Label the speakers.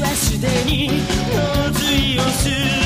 Speaker 1: はすでに洪水を過ぎ